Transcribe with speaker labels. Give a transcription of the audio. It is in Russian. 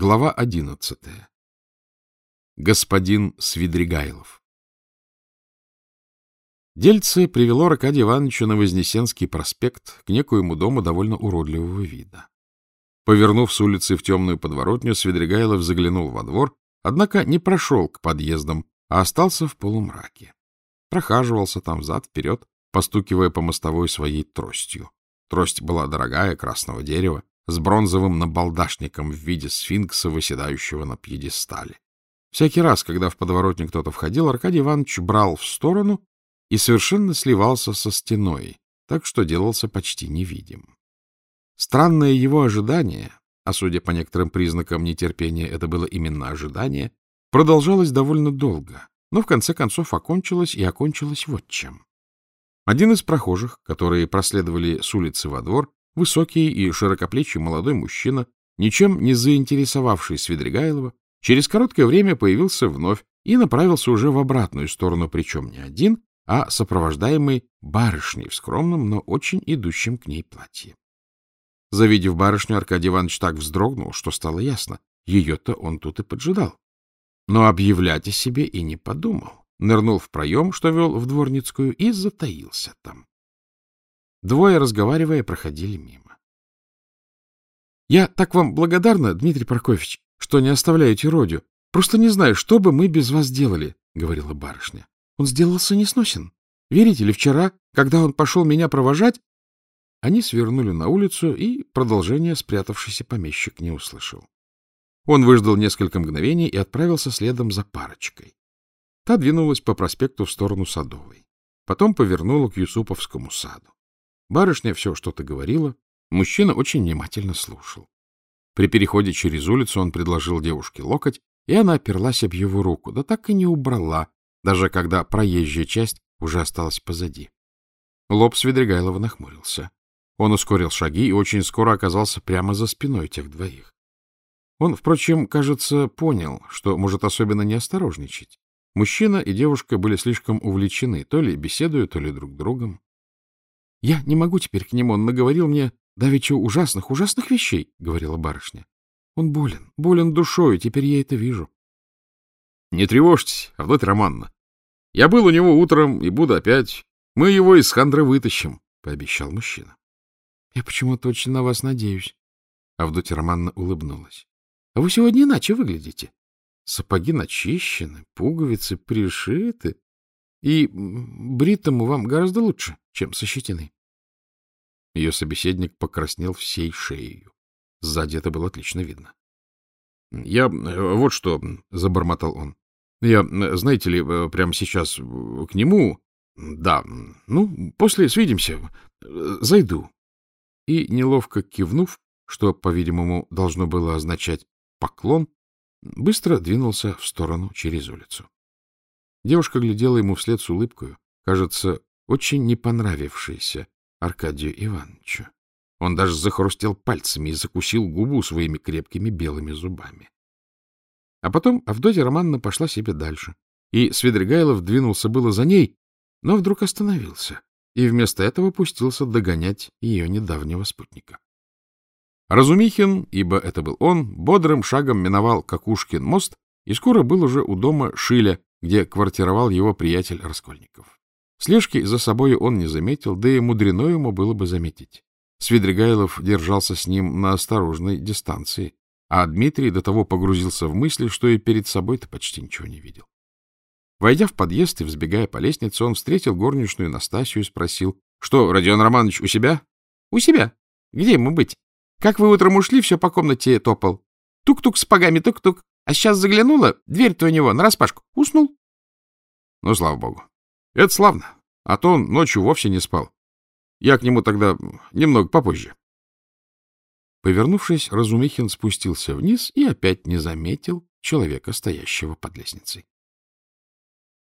Speaker 1: Глава одиннадцатая. Господин Свидригайлов. Дельце привело Аркадия Ивановича на Вознесенский проспект к некоему дому довольно уродливого вида. Повернув с улицы в темную подворотню, Свидригайлов заглянул во двор, однако не прошел к подъездам, а остался в полумраке. Прохаживался там взад-вперед, постукивая по мостовой своей тростью. Трость была дорогая, красного дерева, с бронзовым набалдашником в виде сфинкса, выседающего на пьедестале. Всякий раз, когда в подворотню кто-то входил, Аркадий Иванович брал в сторону и совершенно сливался со стеной, так что делался почти невидим. Странное его ожидание, а судя по некоторым признакам нетерпения, это было именно ожидание, продолжалось довольно долго, но в конце концов окончилось и окончилось вот чем. Один из прохожих, которые проследовали с улицы во двор, Высокий и широкоплечий молодой мужчина, ничем не заинтересовавший Свидригайлова, через короткое время появился вновь и направился уже в обратную сторону, причем не один, а сопровождаемый барышней в скромном, но очень идущем к ней платье. Завидев барышню, Аркадий Иванович так вздрогнул, что стало ясно, ее-то он тут и поджидал. Но объявлять о себе и не подумал. Нырнул в проем, что вел в дворницкую, и затаился там. Двое, разговаривая, проходили мимо. — Я так вам благодарна, Дмитрий Прокофьевич, что не оставляете Родю. Просто не знаю, что бы мы без вас делали, — говорила барышня. Он сделался несносен. Верите ли, вчера, когда он пошел меня провожать... Они свернули на улицу, и продолжение спрятавшийся помещик не услышал. Он выждал несколько мгновений и отправился следом за парочкой. Та двинулась по проспекту в сторону Садовой. Потом повернула к Юсуповскому саду. Барышня все что-то говорила, мужчина очень внимательно слушал. При переходе через улицу он предложил девушке локоть, и она оперлась об его руку, да так и не убрала, даже когда проезжая часть уже осталась позади. Лоб Свидригайлова нахмурился. Он ускорил шаги и очень скоро оказался прямо за спиной тех двоих. Он, впрочем, кажется, понял, что может особенно не осторожничать. Мужчина и девушка были слишком увлечены, то ли беседуя, то ли друг другом. — Я не могу теперь к нему, он наговорил мне давеча ужасных, ужасных вещей, — говорила барышня. — Он болен, болен душою, теперь я это вижу. — Не тревожьтесь, Авдотья Романна. Я был у него утром и буду опять. Мы его из хандры вытащим, — пообещал мужчина. — Я почему-то очень на вас надеюсь. Авдотья Романна улыбнулась. — А вы сегодня иначе выглядите. Сапоги начищены, пуговицы пришиты. И бритому вам гораздо лучше, чем со щетиной. Ее собеседник покраснел всей шеей. Сзади это было отлично видно. — Я э, вот что, — забормотал он. — Я, знаете ли, э, прямо сейчас к нему... Да, ну, после свидимся. Зайду. И, неловко кивнув, что, по-видимому, должно было означать поклон, быстро двинулся в сторону через улицу. Девушка глядела ему вслед с улыбкой, кажется, очень не понравившейся Аркадию Ивановичу. Он даже захрустел пальцами и закусил губу своими крепкими белыми зубами. А потом Авдотья Романовна пошла себе дальше, и Свидригайлов двинулся было за ней, но вдруг остановился и вместо этого пустился догонять ее недавнего спутника. Разумихин, ибо это был он, бодрым шагом миновал Какушкин мост и скоро был уже у дома Шиля, где квартировал его приятель Раскольников. Слежки за собой он не заметил, да и мудрено ему было бы заметить. Свидригайлов держался с ним на осторожной дистанции, а Дмитрий до того погрузился в мысли, что и перед собой-то почти ничего не видел. Войдя в подъезд и взбегая по лестнице, он встретил горничную Настасью и спросил, что, Родион Романович, у себя? — У себя. Где ему быть? Как вы утром ушли, все по комнате топал. Тук-тук с погами, тук-тук. А сейчас заглянула, дверь-то у него нараспашку. Уснул. Ну, слава богу. Это славно. А то он ночью вовсе не спал. Я к нему тогда немного попозже. Повернувшись, Разумихин спустился вниз и опять не заметил человека, стоящего под лестницей.